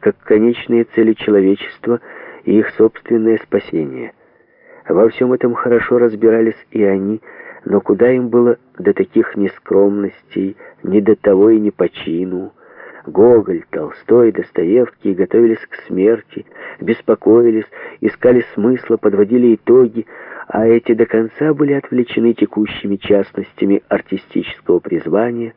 как конечные цели человечества и их собственное спасение. Во всем этом хорошо разбирались и они, но куда им было до таких нескромностей, ни до того и ни по чину. Гоголь, Толстой, Достоевский готовились к смерти, беспокоились, искали смысла, подводили итоги, а эти до конца были отвлечены текущими частностями артистического призвания,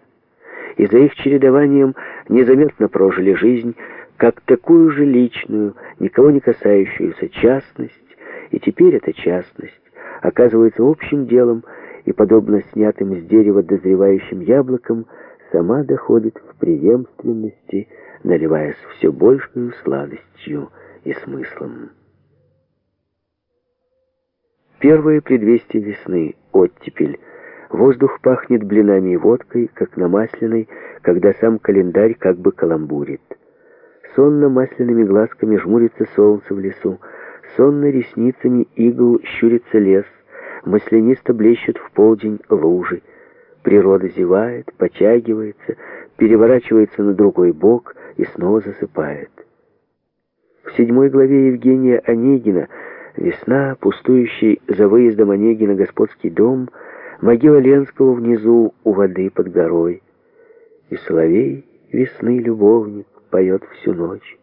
и за их чередованием незаметно прожили жизнь, как такую же личную, никого не касающуюся частность, и теперь эта частность оказывается общим делом и, подобно снятым с дерева дозревающим яблокам, сама доходит в преемственности, наливаясь все большую сладостью и смыслом. Первое предвестие весны — оттепель. Воздух пахнет блинами и водкой, как на масляной, когда сам календарь как бы каламбурит. Сонно масляными глазками жмурится солнце в лесу, сонно ресницами игл щурится лес, маслянисто блещут в полдень лужи. Природа зевает, потягивается, переворачивается на другой бок и снова засыпает. В седьмой главе Евгения Онегина «Весна, пустующий за выездом Онегина господский дом», могила Ленского внизу у воды под горой. И соловей весны любовник поет всю ночь,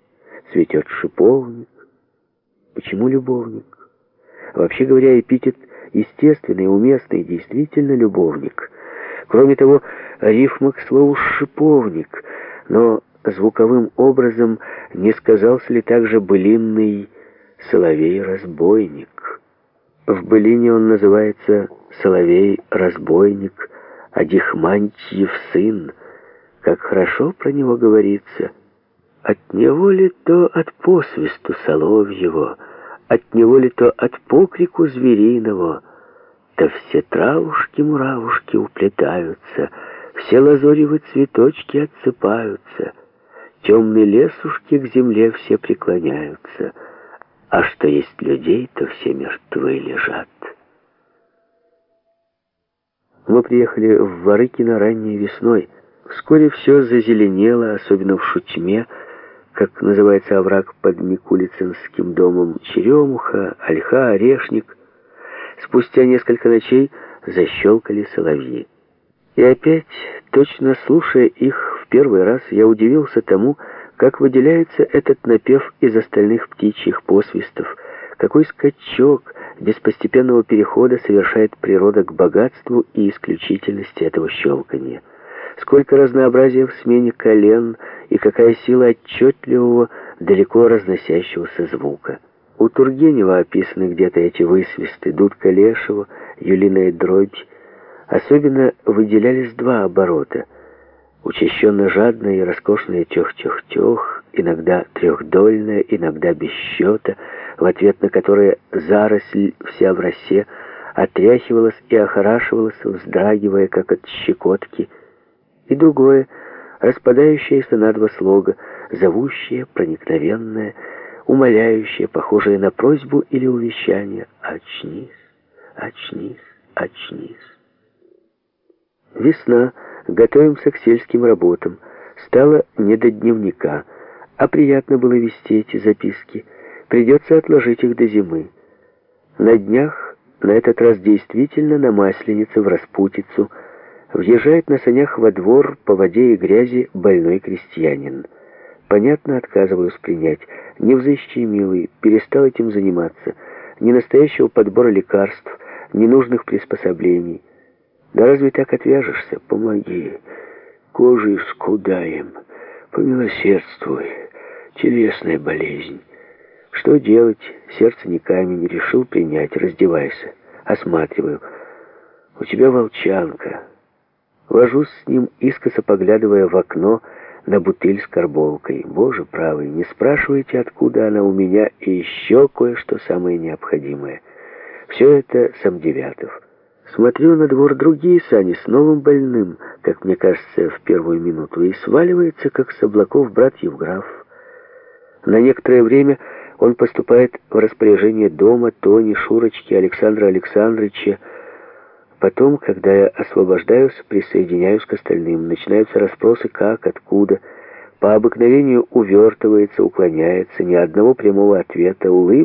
цветет шиповник. Почему любовник? Вообще говоря, эпитет естественный, уместный, действительно любовник. Кроме того, рифма к слову «шиповник», но звуковым образом не сказался ли также былинный «соловей-разбойник». В былине он называется «соловей-разбойник», а Дихмантьев сын. Как хорошо про него говорится. От него ли то от посвисту соловьего, от него ли то от покрику звериного, да все травушки-муравушки уплетаются, все лазоревы цветочки отсыпаются, темные лесушки к земле все преклоняются, а что есть людей, то все мертвы лежат. Мы приехали в Варыкино ранней весной. Вскоре все зазеленело, особенно в Шутьме, как называется овраг под Микулицинским домом, черемуха, ольха, орешник — Спустя несколько ночей защелкали соловьи. И опять, точно слушая их в первый раз, я удивился тому, как выделяется этот напев из остальных птичьих посвистов, какой скачок без постепенного перехода совершает природа к богатству и исключительности этого щелканья. Сколько разнообразия в смене колен и какая сила отчетливого, далеко разносящегося звука. У Тургенева описаны где-то эти высвисты, дудка Лешего, юлиная дробь. Особенно выделялись два оборота. Учащенно жадное и роскошное тех-тех-тех, иногда трехдольное, иногда без счета, в ответ на которое заросль вся в росе отряхивалась и охорашивалась, вздрагивая, как от щекотки. И другое, распадающееся на два слога, зовущее, проникновенное, умоляющее, похожее на просьбу или увещание «Очнись, очнись, очнись». Весна, готовимся к сельским работам. Стало не до дневника, а приятно было вести эти записки. Придется отложить их до зимы. На днях, на этот раз действительно на Масленице в Распутицу, въезжает на санях во двор по воде и грязи больной крестьянин. Понятно, отказываюсь принять. Невзыщий, милый, перестал этим заниматься. Ни настоящего подбора лекарств, ни нужных приспособлений. Да разве так отвяжешься? Помоги. Кожей скудаем. Помилосердствуй. Телесная болезнь. Что делать? Сердце не камень. Решил принять. Раздевайся. Осматриваю. У тебя волчанка. Вожусь с ним, искоса поглядывая в окно, на бутыль с карболкой. Боже правый, не спрашивайте, откуда она у меня, и еще кое-что самое необходимое. Все это сам Девятов. Смотрю на двор другие сани с новым больным, как мне кажется, в первую минуту, и сваливается, как с облаков брат Евграф. На некоторое время он поступает в распоряжение дома Тони, Шурочки, Александра Александровича, Потом, когда я освобождаюсь, присоединяюсь к остальным. Начинаются расспросы, как, откуда. по обыкновению увертывается, уклоняется, ни одного прямого ответа, улыбки,